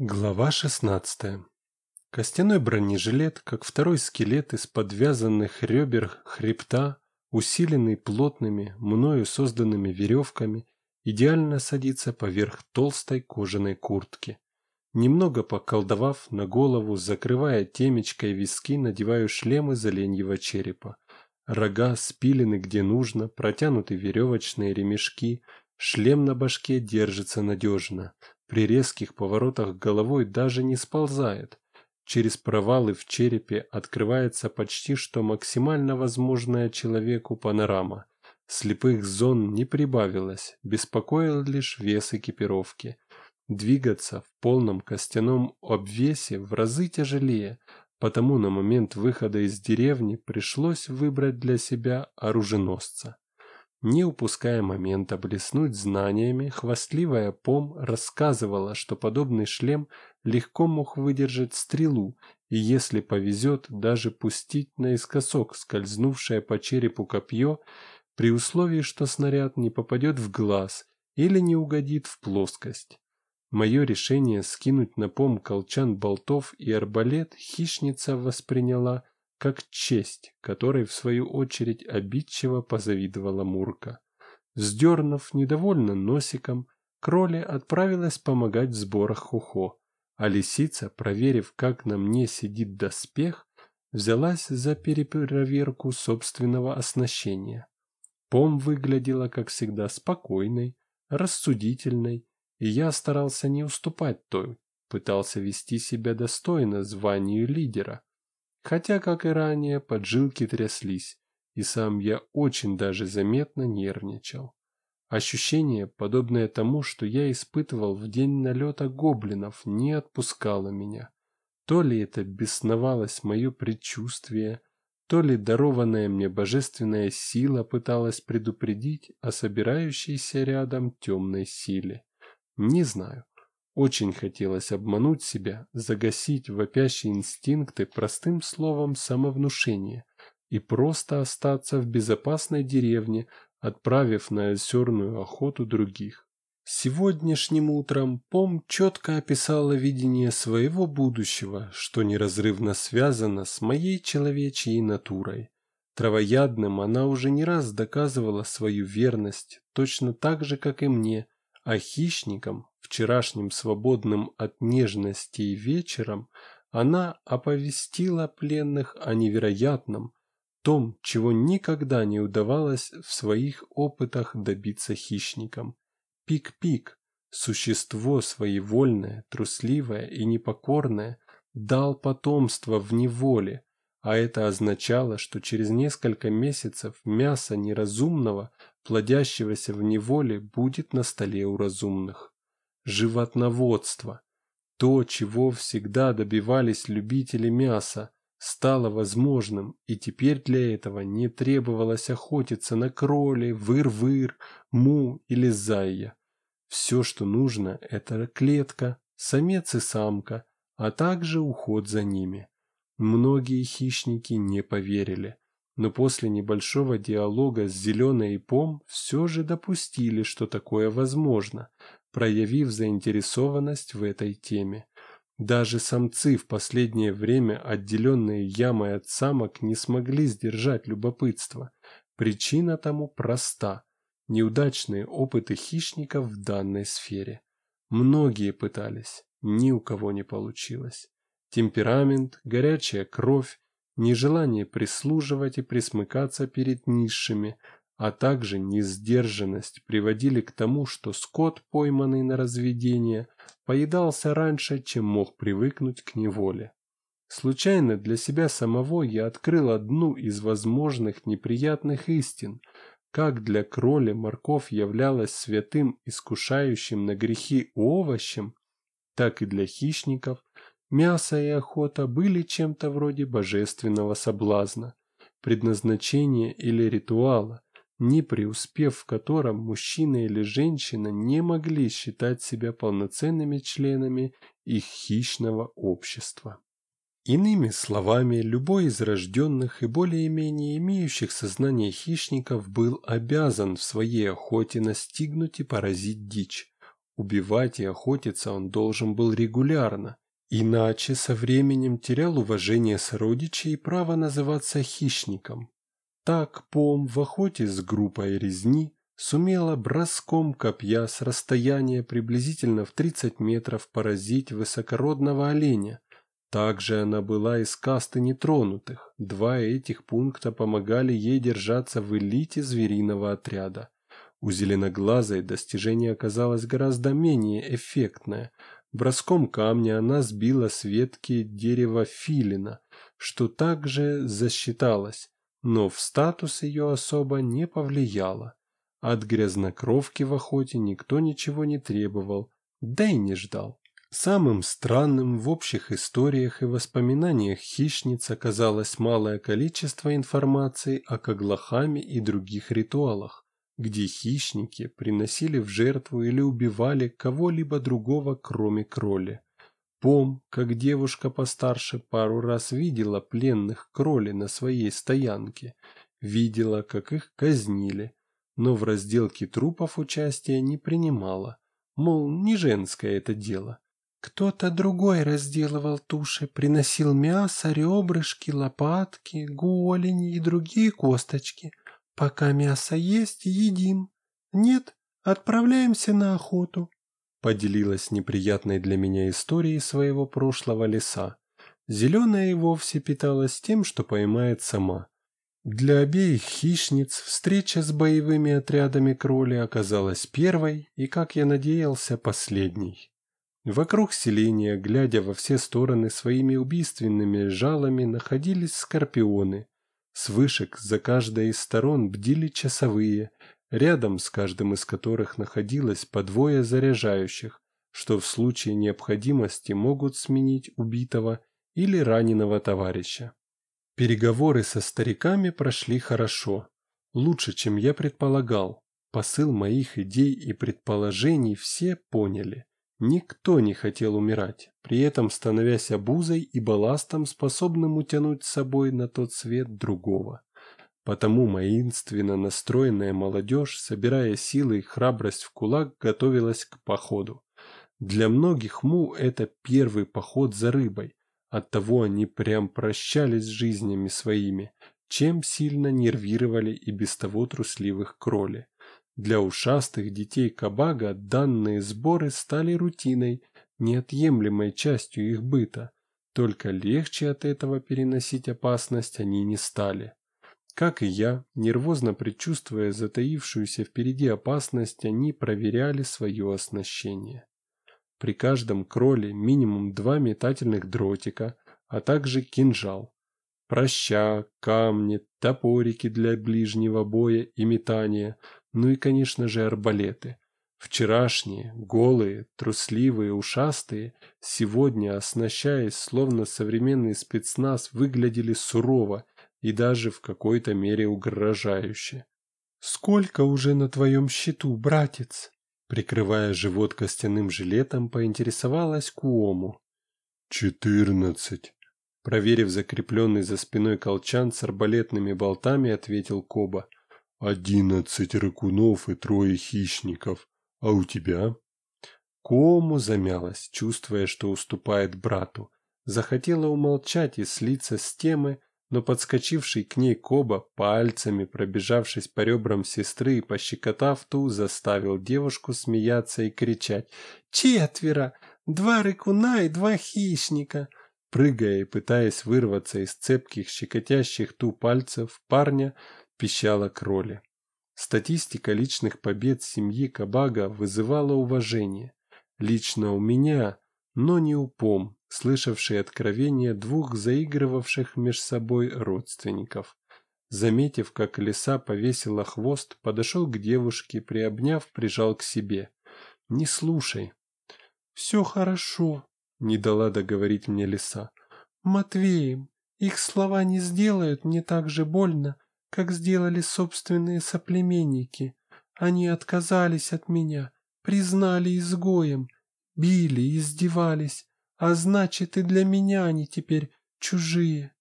Глава 16. Костяной бронежилет, как второй скелет из подвязанных ребер хребта, усиленный плотными, мною созданными веревками, идеально садится поверх толстой кожаной куртки. Немного поколдовав на голову, закрывая темечкой виски, надеваю шлем из оленьего черепа. Рога спилены где нужно, протянуты веревочные ремешки, шлем на башке держится надежно, при резких поворотах головой даже не сползает. Через провалы в черепе открывается почти что максимально возможная человеку панорама. Слепых зон не прибавилось, беспокоил лишь вес экипировки. Двигаться в полном костяном обвесе в разы тяжелее, потому на момент выхода из деревни пришлось выбрать для себя оруженосца. Не упуская момента блеснуть знаниями, хвастливая Пом рассказывала, что подобный шлем легко мог выдержать стрелу и, если повезет, даже пустить наискосок скользнувшее по черепу копье, при условии, что снаряд не попадет в глаз или не угодит в плоскость. Мое решение скинуть на пом колчан болтов и арбалет хищница восприняла как честь, которой в свою очередь обидчиво позавидовала Мурка. Вздернув недовольно носиком, Кроли отправилась помогать в сборах хухо, а лисица, проверив, как на мне сидит доспех, взялась за перепроверку собственного оснащения. Пом выглядела, как всегда, спокойной, рассудительной, и я старался не уступать той, пытался вести себя достойно званию лидера. Хотя, как и ранее, поджилки тряслись, и сам я очень даже заметно нервничал. Ощущение, подобное тому, что я испытывал в день налета гоблинов, не отпускало меня. То ли это бесновалось мое предчувствие, то ли дарованная мне божественная сила пыталась предупредить о собирающейся рядом темной силе. Не знаю. Очень хотелось обмануть себя, загасить вопящие инстинкты простым словом самовнушения и просто остаться в безопасной деревне, отправив на озерную охоту других. Сегодняшним утром Пом четко описала видение своего будущего, что неразрывно связано с моей человечьей натурой. Травоядным она уже не раз доказывала свою верность, точно так же, как и мне, а хищникам вчерашним свободным от нежностей вечером, она оповестила пленных о невероятном, том, чего никогда не удавалось в своих опытах добиться хищникам. Пик-пик, существо своевольное, трусливое и непокорное, дал потомство в неволе, а это означало, что через несколько месяцев мясо неразумного, плодящегося в неволе, будет на столе у разумных животноводство. То, чего всегда добивались любители мяса, стало возможным, и теперь для этого не требовалось охотиться на кроли, выр-выр, му или зайя. Все, что нужно, это клетка, самец и самка, а также уход за ними. Многие хищники не поверили, но после небольшого диалога с Зеленой и Пом все же допустили, что такое возможно, проявив заинтересованность в этой теме. Даже самцы в последнее время, отделенные ямой от самок, не смогли сдержать любопытство. Причина тому проста – неудачные опыты хищников в данной сфере. Многие пытались, ни у кого не получилось. Темперамент, горячая кровь, нежелание прислуживать и присмыкаться перед низшими – а также несдержанность приводили к тому, что скот, пойманный на разведение, поедался раньше, чем мог привыкнуть к неволе. Случайно для себя самого я открыл одну из возможных неприятных истин. Как для кроли морковь являлась святым, искушающим на грехи овощем, так и для хищников мясо и охота были чем-то вроде божественного соблазна, предназначения или ритуала, не преуспев в котором мужчина или женщина не могли считать себя полноценными членами их хищного общества. Иными словами, любой из рожденных и более-менее имеющих сознание хищников был обязан в своей охоте настигнуть и поразить дичь. Убивать и охотиться он должен был регулярно, иначе со временем терял уважение сородичей и право называться хищником. Так Пом в охоте с группой резни сумела броском копья с расстояния приблизительно в 30 метров поразить высокородного оленя. Также она была из касты нетронутых. Два этих пункта помогали ей держаться в элите звериного отряда. У зеленоглазой достижение оказалось гораздо менее эффектное. Броском камня она сбила с ветки дерева филина, что также засчиталось, но в статус ее особо не повлияло. От грязнокровки в охоте никто ничего не требовал, да и не ждал. Самым странным в общих историях и воспоминаниях хищниц оказалось малое количество информации о Каглахаме и других ритуалах, где хищники приносили в жертву или убивали кого-либо другого, кроме кроли. Пом, как девушка постарше, пару раз видела пленных кроли на своей стоянке, видела, как их казнили, но в разделке трупов участия не принимала, мол, не женское это дело. Кто-то другой разделывал туши, приносил мясо, ребрышки, лопатки, голени и другие косточки. Пока мясо есть, едим. Нет, отправляемся на охоту. Поделилась неприятной для меня историей своего прошлого леса. Зеленая и вовсе питалась тем, что поймает сама. Для обеих хищниц встреча с боевыми отрядами кроли оказалась первой и, как я надеялся, последней. Вокруг селения, глядя во все стороны своими убийственными жалами, находились скорпионы. С вышек за каждой из сторон бдили часовые, рядом с каждым из которых находилось по двое заряжающих, что в случае необходимости могут сменить убитого или раненого товарища. Переговоры со стариками прошли хорошо. Лучше, чем я предполагал. Посыл моих идей и предположений все поняли. Никто не хотел умирать, при этом становясь обузой и балластом, способным утянуть с собой на тот свет другого. Потому воинственно настроенная молодежь, собирая силы и храбрость в кулак, готовилась к походу. Для многих му это первый поход за рыбой, Оттого они прям прощались с жизнями своими, чем сильно нервировали и без того трусливых кроли. Для ушастых детей Кабага данные сборы стали рутиной, неотъемлемой частью их быта. Только легче от этого переносить опасность они не стали. Как и я, нервозно предчувствуя затаившуюся впереди опасность, они проверяли свое оснащение. При каждом кроле минимум два метательных дротика, а также кинжал. Проща, камни, топорики для ближнего боя и метания, ну и, конечно же, арбалеты. Вчерашние, голые, трусливые, ушастые, сегодня, оснащаясь словно современный спецназ, выглядели сурово и даже в какой-то мере угрожающе. «Сколько уже на твоем счету, братец?» Прикрывая живот костяным жилетом, поинтересовалась Куому. «Четырнадцать». Проверив закрепленный за спиной колчан с арбалетными болтами, ответил Коба. «Одиннадцать ракунов и трое хищников. А у тебя?» Куому замялась, чувствуя, что уступает брату. Захотела умолчать и слиться с темы, но подскочивший к ней Коба, пальцами пробежавшись по ребрам сестры и пощекотав ту, заставил девушку смеяться и кричать «Четверо! Два рыкуна и два хищника!» Прыгая и пытаясь вырваться из цепких, щекотящих ту пальцев парня, пищала кроли. Статистика личных побед семьи Кабага вызывала уважение. Лично у меня, но не у Пом, слышавший откровения двух заигрывавших меж собой родственников. Заметив, как лиса повесила хвост, подошел к девушке, приобняв, прижал к себе. «Не слушай». «Все хорошо», — не дала договорить мне лиса. «Матвеем, их слова не сделают мне так же больно, как сделали собственные соплеменники. Они отказались от меня, признали изгоем, били, издевались, а значит, и для меня они теперь чужие.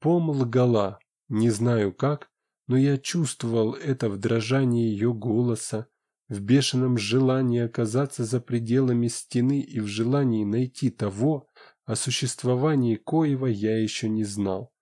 Пом лгала, не знаю как, но я чувствовал это в дрожании ее голоса, в бешеном желании оказаться за пределами стены и в желании найти того, о существовании коего я еще не знал.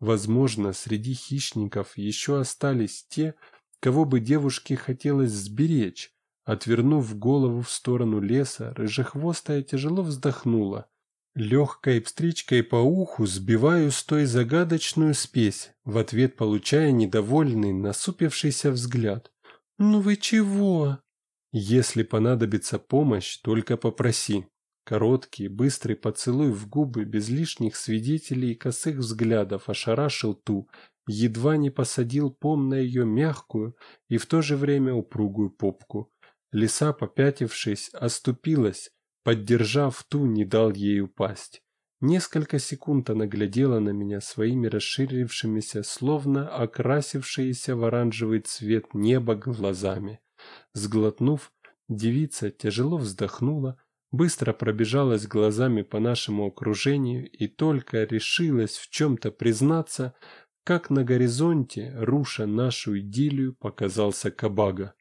Возможно, среди хищников еще остались те, кого бы девушке хотелось сберечь. Отвернув голову в сторону леса, рыжехвостая тяжело вздохнула. Легкой встречкой по уху сбиваю с той загадочную спесь, в ответ получая недовольный, насупившийся взгляд. «Ну вы чего?» «Если понадобится помощь, только попроси». Короткий, быстрый поцелуй в губы, без лишних свидетелей и косых взглядов ошарашил ту, едва не посадил пом на ее мягкую и в то же время упругую попку. Лиса, попятившись, оступилась, поддержав ту, не дал ей упасть. Несколько секунд она глядела на меня своими расширившимися, словно окрасившиеся в оранжевый цвет неба глазами. Сглотнув, девица тяжело вздохнула, быстро пробежалась глазами по нашему окружению и только решилась в чем-то признаться, как на горизонте, руша нашу идиллию, показался Кабага.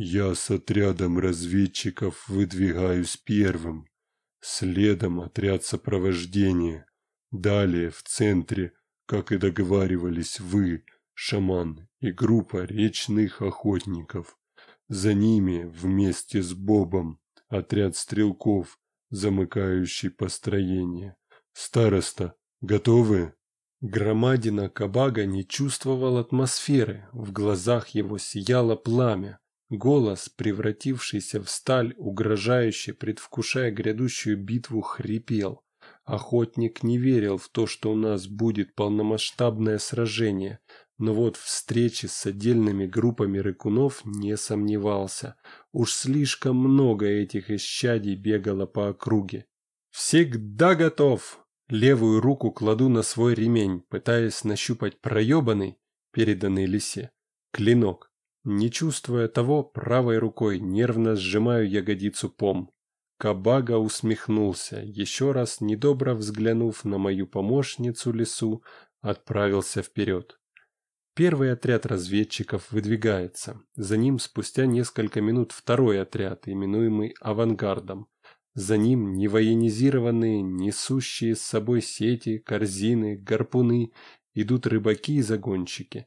«Я с отрядом разведчиков выдвигаюсь первым, следом отряд сопровождения, далее в центре, как и договаривались вы, шаман и группа речных охотников. За ними вместе с Бобом отряд стрелков, замыкающий построение. Староста, готовы?» Громадина Кабага не чувствовал атмосферы, в глазах его сияло пламя. Голос, превратившийся в сталь, угрожающе предвкушая грядущую битву, хрипел. Охотник не верил в то, что у нас будет полномасштабное сражение, но вот встречи с отдельными группами рыкунов не сомневался. Уж слишком много этих исчадий бегало по округе. «Всегда готов!» Левую руку кладу на свой ремень, пытаясь нащупать проебанный, переданный лисе, клинок. Не чувствуя того, правой рукой нервно сжимаю ягодицу пом. Кабага усмехнулся, еще раз недобро взглянув на мою помощницу лису, отправился вперед. Первый отряд разведчиков выдвигается. За ним спустя несколько минут второй отряд, именуемый авангардом. За ним невоенизированные, несущие с собой сети, корзины, гарпуны, идут рыбаки и загонщики.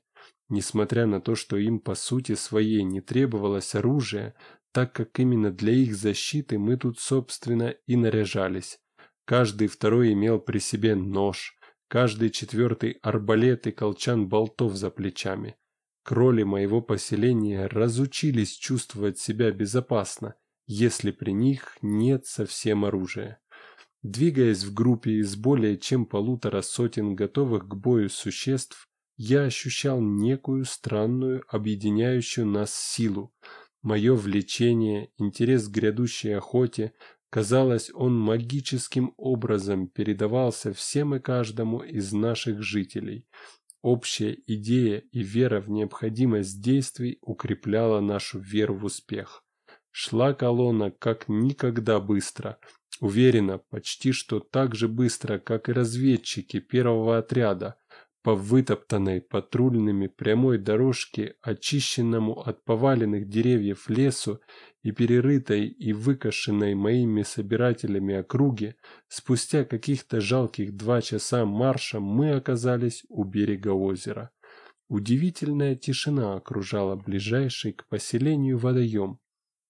Несмотря на то, что им по сути своей не требовалось оружие, так как именно для их защиты мы тут, собственно, и наряжались. Каждый второй имел при себе нож, каждый четвертый арбалет и колчан болтов за плечами. Кроли моего поселения разучились чувствовать себя безопасно, если при них нет совсем оружия. Двигаясь в группе из более чем полутора сотен готовых к бою существ, я ощущал некую странную объединяющую нас силу. Мое влечение, интерес к грядущей охоте, казалось, он магическим образом передавался всем и каждому из наших жителей. Общая идея и вера в необходимость действий укрепляла нашу веру в успех. Шла колонна как никогда быстро. Уверенно, почти что так же быстро, как и разведчики первого отряда, по вытоптанной патрульными прямой дорожке, очищенному от поваленных деревьев лесу и перерытой и выкошенной моими собирателями округе, спустя каких-то жалких два часа марша мы оказались у берега озера. Удивительная тишина окружала ближайший к поселению водоем.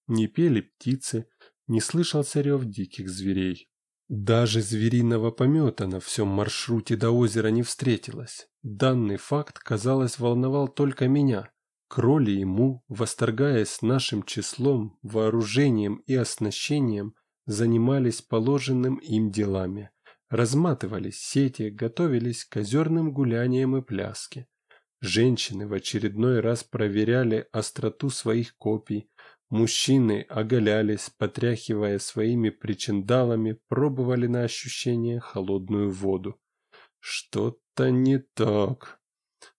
Не пели птицы, не слышался рев диких зверей. Даже звериного помета на всем маршруте до озера не встретилось. Данный факт, казалось, волновал только меня. Кроли ему, восторгаясь нашим числом, вооружением и оснащением, занимались положенным им делами. Разматывались сети, готовились к озерным гуляниям и пляске. Женщины в очередной раз проверяли остроту своих копий, Мужчины оголялись, потряхивая своими причиндалами, пробовали на ощущение холодную воду. Что-то не так.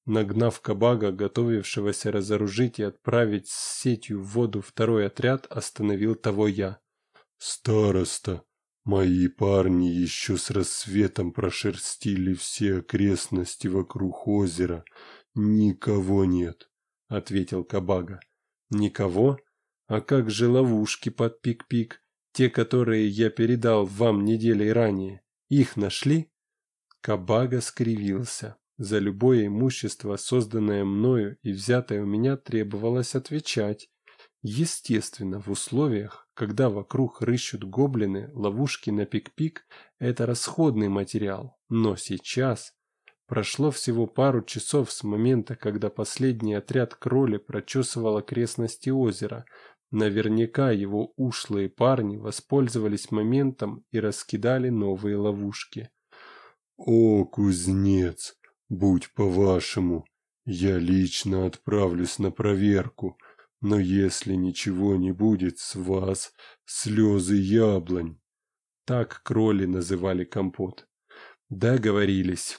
Нагнав кабага, готовившегося разоружить и отправить с сетью в воду второй отряд, остановил того я. «Староста, мои парни еще с рассветом прошерстили все окрестности вокруг озера. Никого нет», — ответил кабага. «Никого?» А как же ловушки под пик-пик, те, которые я передал вам неделей ранее? Их нашли?» Кабага скривился. За любое имущество, созданное мною и взятое у меня, требовалось отвечать. Естественно, в условиях, когда вокруг рыщут гоблины, ловушки на пик-пик – это расходный материал. Но сейчас прошло всего пару часов с момента, когда последний отряд кроли прочесывал окрестности озера. Наверняка его ушлые парни воспользовались моментом и раскидали новые ловушки. «О, кузнец, будь по-вашему, я лично отправлюсь на проверку». Но если ничего не будет с вас, слезы яблонь. Так кроли называли компот. Договорились.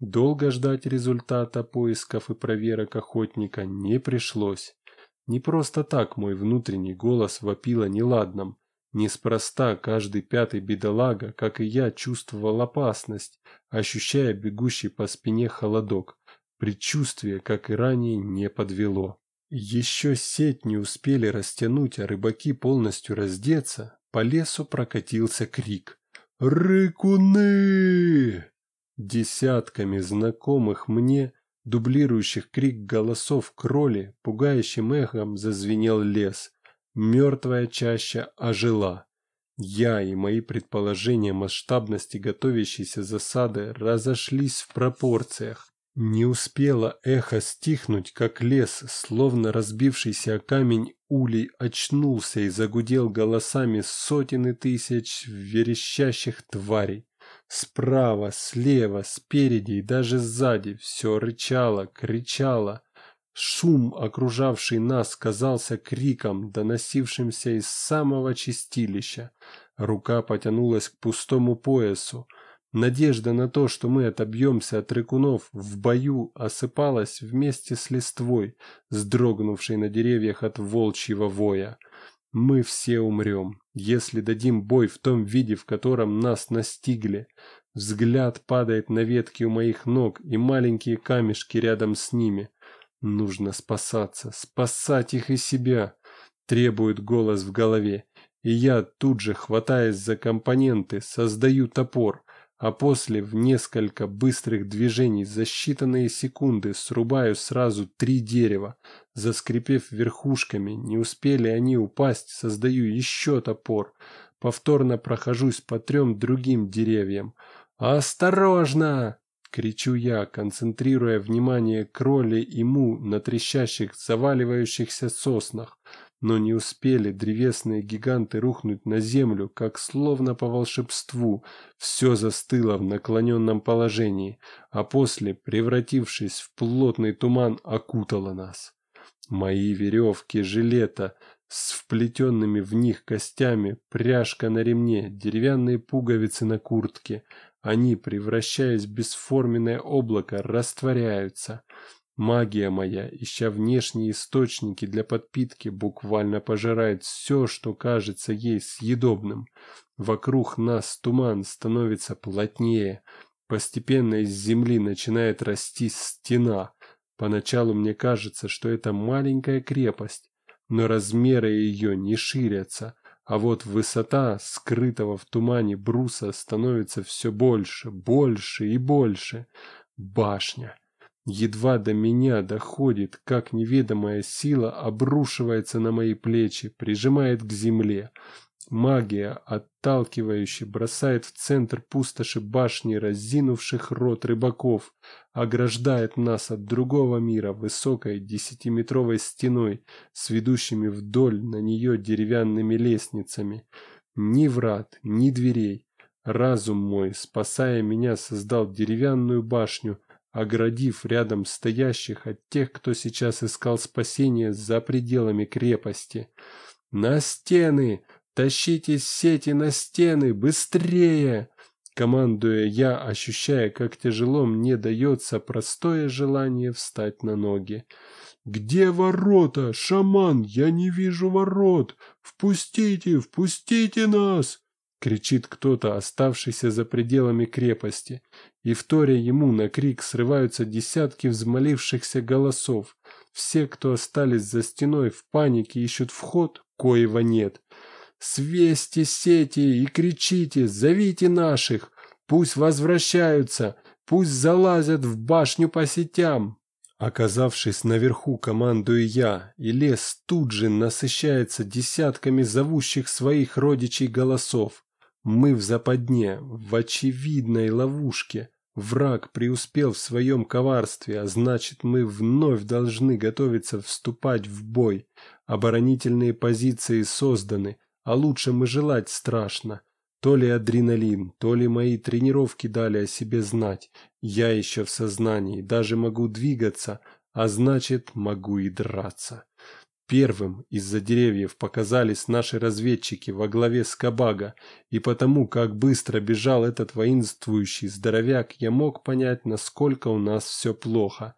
Долго ждать результата поисков и проверок охотника не пришлось. Не просто так мой внутренний голос вопил о неладном. Неспроста каждый пятый бедолага, как и я, чувствовал опасность, ощущая бегущий по спине холодок. Предчувствие, как и ранее, не подвело. Еще сеть не успели растянуть, а рыбаки полностью раздеться, по лесу прокатился крик. «Рыкуны!» Десятками знакомых мне, дублирующих крик голосов кроли, пугающим эхом зазвенел лес. Мертвая чаща ожила. Я и мои предположения масштабности готовящейся засады разошлись в пропорциях. Не успело эхо стихнуть, как лес, словно разбившийся камень улей, очнулся и загудел голосами сотен и тысяч верещащих тварей. Справа, слева, спереди и даже сзади все рычало, кричало. Шум, окружавший нас, казался криком, доносившимся из самого чистилища. Рука потянулась к пустому поясу. Надежда на то, что мы отобьемся от рыкунов в бою, осыпалась вместе с листвой, сдрогнувшей на деревьях от волчьего воя. Мы все умрем, если дадим бой в том виде, в котором нас настигли. Взгляд падает на ветки у моих ног и маленькие камешки рядом с ними. Нужно спасаться, спасать их и себя, требует голос в голове. И я тут же, хватаясь за компоненты, создаю топор, а после в несколько быстрых движений за считанные секунды срубаю сразу три дерева. Заскрипев верхушками, не успели они упасть, создаю еще топор. Повторно прохожусь по трем другим деревьям. «Осторожно!» — кричу я, концентрируя внимание кроли и му на трещащих, заваливающихся соснах. Но не успели древесные гиганты рухнуть на землю, как словно по волшебству все застыло в наклоненном положении, а после, превратившись в плотный туман, окутало нас. Мои веревки жилета с вплетенными в них костями, пряжка на ремне, деревянные пуговицы на куртке, они, превращаясь в бесформенное облако, растворяются — Магия моя, ища внешние источники для подпитки, буквально пожирает все, что кажется ей съедобным. Вокруг нас туман становится плотнее. Постепенно из земли начинает расти стена. Поначалу мне кажется, что это маленькая крепость, но размеры ее не ширятся, а вот высота скрытого в тумане бруса становится все больше, больше и больше. Башня. Едва до меня доходит, как неведомая сила обрушивается на мои плечи, прижимает к земле. Магия, отталкивающая, бросает в центр пустоши башни разинувших рот рыбаков, ограждает нас от другого мира высокой десятиметровой стеной с ведущими вдоль на нее деревянными лестницами. Ни врат, ни дверей. Разум мой, спасая меня, создал деревянную башню, оградив рядом стоящих от тех, кто сейчас искал спасения за пределами крепости. «На стены! Тащите сети на стены! Быстрее!» Командуя я, ощущая, как тяжело мне дается простое желание встать на ноги. «Где ворота? Шаман, я не вижу ворот! Впустите, впустите нас!» Кричит кто-то, оставшийся за пределами крепости, и вторя ему на крик срываются десятки взмолившихся голосов. Все, кто остались за стеной в панике, ищут вход, коего нет. Свесьте сети и кричите, зовите наших, пусть возвращаются, пусть залазят в башню по сетям. Оказавшись наверху, командую я, и лес тут же насыщается десятками зовущих своих родичей голосов. Мы в западне, в очевидной ловушке. Враг преуспел в своем коварстве, а значит мы вновь должны готовиться вступать в бой. Оборонительные позиции созданы, а лучшем и желать страшно. То ли адреналин, то ли мои тренировки дали о себе знать. Я еще в сознании, даже могу двигаться, а значит, могу и драться. Первым из-за деревьев показались наши разведчики во главе с Кабага, и потому, как быстро бежал этот воинствующий здоровяк, я мог понять, насколько у нас все плохо.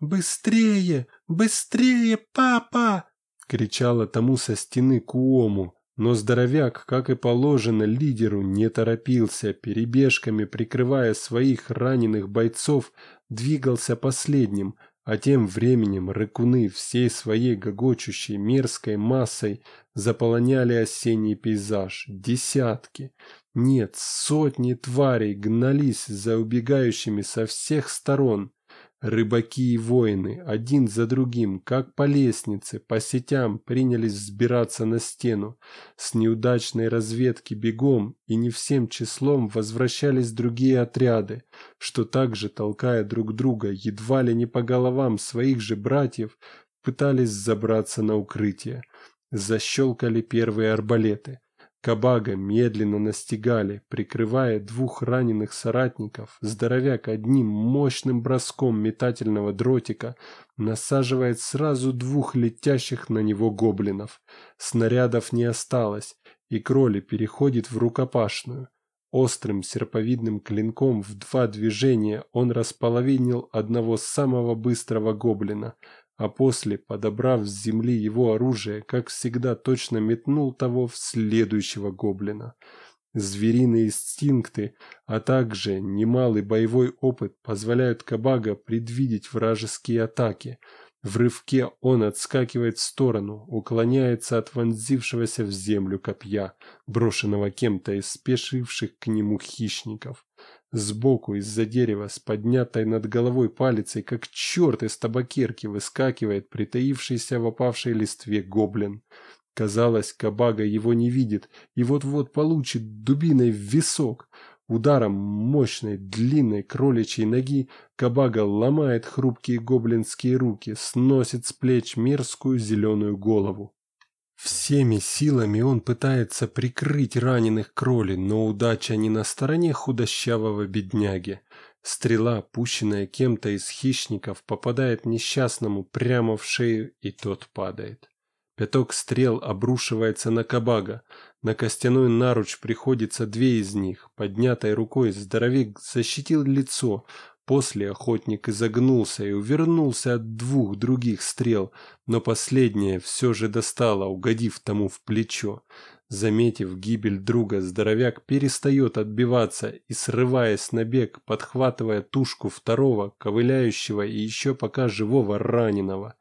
«Быстрее! Быстрее, папа!» — кричала тому со стены Куому, но здоровяк, как и положено лидеру, не торопился, перебежками прикрывая своих раненых бойцов, двигался последним, а тем временем рыкуны всей своей гогочущей мерзкой массой заполоняли осенний пейзаж. Десятки, нет, сотни тварей гнались за убегающими со всех сторон. Рыбаки и воины, один за другим, как по лестнице, по сетям, принялись взбираться на стену. С неудачной разведки бегом и не всем числом возвращались другие отряды, что также, толкая друг друга, едва ли не по головам своих же братьев, пытались забраться на укрытие. Защелкали первые арбалеты. Кабага медленно настигали, прикрывая двух раненых соратников. Здоровяк одним мощным броском метательного дротика насаживает сразу двух летящих на него гоблинов. Снарядов не осталось, и кроли переходит в рукопашную. Острым серповидным клинком в два движения он располовинил одного самого быстрого гоблина – а после, подобрав с земли его оружие, как всегда точно метнул того в следующего гоблина. Звериные инстинкты, а также немалый боевой опыт позволяют Кабага предвидеть вражеские атаки. В рывке он отскакивает в сторону, уклоняется от вонзившегося в землю копья, брошенного кем-то из спешивших к нему хищников. Сбоку из-за дерева с поднятой над головой палицей, как черт из табакерки, выскакивает притаившийся в опавшей листве гоблин. Казалось, Кабага его не видит и вот-вот получит дубиной в висок. Ударом мощной длинной кроличьей ноги Кабага ломает хрупкие гоблинские руки, сносит с плеч мерзкую зеленую голову. Всеми силами он пытается прикрыть раненых кроли, но удача не на стороне худощавого бедняги. Стрела, пущенная кем-то из хищников, попадает несчастному прямо в шею, и тот падает. Пяток стрел обрушивается на Кабага. На костяной наруч приходится две из них. Поднятой рукой здоровик защитил лицо, После охотник изогнулся и увернулся от двух других стрел, но последняя все же достала, угодив тому в плечо. Заметив гибель друга, здоровяк перестает отбиваться и, срываясь на бег, подхватывая тушку второго, ковыляющего и еще пока живого раненого.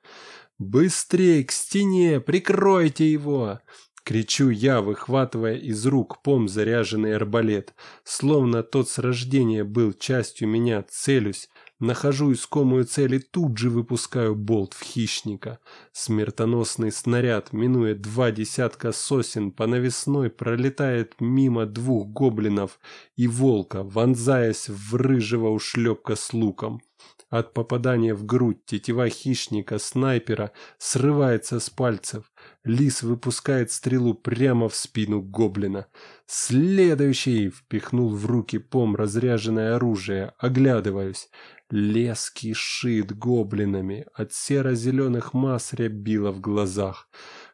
«Быстрей к стене! Прикройте его!» Кричу я, выхватывая из рук пом заряженный арбалет. Словно тот с рождения был частью меня, целюсь. Нахожу искомую цель и тут же выпускаю болт в хищника. Смертоносный снаряд, минуя два десятка сосен, по навесной пролетает мимо двух гоблинов и волка, вонзаясь в рыжего ушлепка с луком. От попадания в грудь тетива хищника-снайпера срывается с пальцев. Лис выпускает стрелу прямо в спину гоблина. «Следующий!» — впихнул в руки пом разряженное оружие. Оглядываюсь. Лес кишит гоблинами. От серо-зеленых масс рябило в глазах.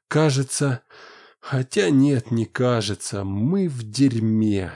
«Кажется...» Хотя нет, не кажется. Мы в дерьме.